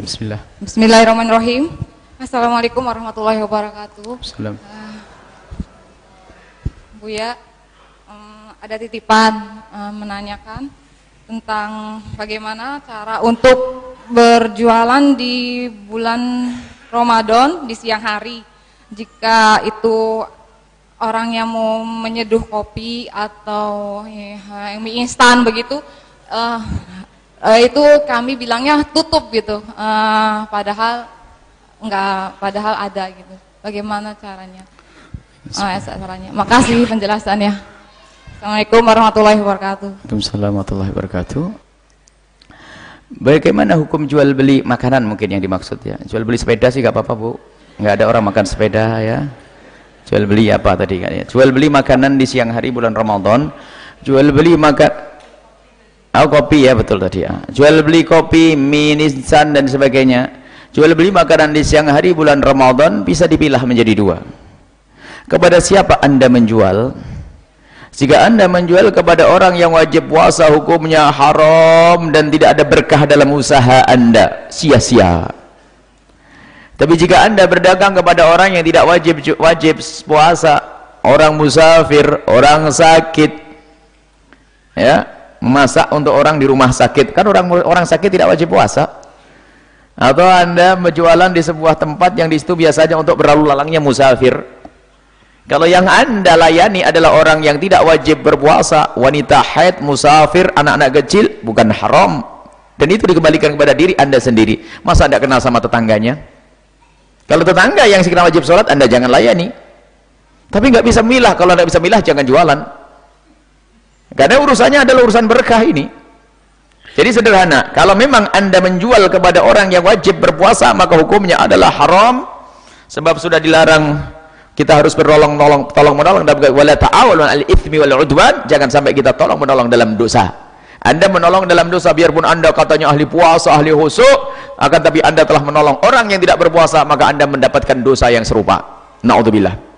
Ya, Bismillah. Bismillahirrahmanirrahim. Assalamualaikum warahmatullahi wabarakatuh. Bismillah. Bu ya, em, ada titipan em, menanyakan tentang bagaimana cara untuk berjualan di bulan Ramadan di siang hari. Jika itu orang yang mau menyeduh kopi atau ya, mie instan begitu, eh, eh, itu kami bilangnya tutup gitu. Eh, padahal enggak, padahal ada gitu. Bagaimana caranya? Ya, caranya. Makasih penjelasannya. Assalamualaikum warahmatullahi wabarakatuh. Waalaikumsalam warahmatullahi wabarakatuh. Bagaimana hukum jual beli makanan mungkin yang dimaksud ya? Jual beli sepeda sih gak apa-apa bu. Nggak ada orang makan sepeda ya. Jual beli apa tadi kan ya? Jual beli makanan di siang hari bulan Ramadan. Jual beli makan Oh kopi ya betul tadi ya. Jual beli kopi, mie instan dan sebagainya. Jual beli makanan di siang hari bulan Ramadan bisa dipilah menjadi dua. Kepada siapa anda menjual? Jika anda menjual kepada orang yang wajib puasa hukumnya haram dan tidak ada berkah dalam usaha anda, sia-sia. Tapi jika anda berdagang kepada orang yang tidak wajib wajib puasa, orang musafir, orang sakit, ya, memasak untuk orang di rumah sakit, kan orang orang sakit tidak wajib puasa. Atau anda berjualan di sebuah tempat yang di situ biasanya untuk berlalu lalangnya musafir, kalau yang anda layani adalah orang yang tidak wajib berpuasa, wanita haid, musafir, anak-anak kecil, bukan haram. Dan itu dikembalikan kepada diri anda sendiri. Masa anda kenal sama tetangganya? Kalau tetangga yang sekiranya wajib sholat, anda jangan layani. Tapi nggak bisa milah. Kalau nggak bisa milah, jangan jualan. Karena urusannya adalah urusan berkah ini. Jadi sederhana. Kalau memang anda menjual kepada orang yang wajib berpuasa, maka hukumnya adalah haram. Sebab sudah dilarang kita harus bertolong tolong tolong menolong dan wala ta'awun al itsmi wal udwan jangan sampai kita tolong menolong dalam dosa anda menolong dalam dosa biarpun anda katanya ahli puasa ahli husuk akan tapi anda telah menolong orang yang tidak berpuasa maka anda mendapatkan dosa yang serupa naudzubillah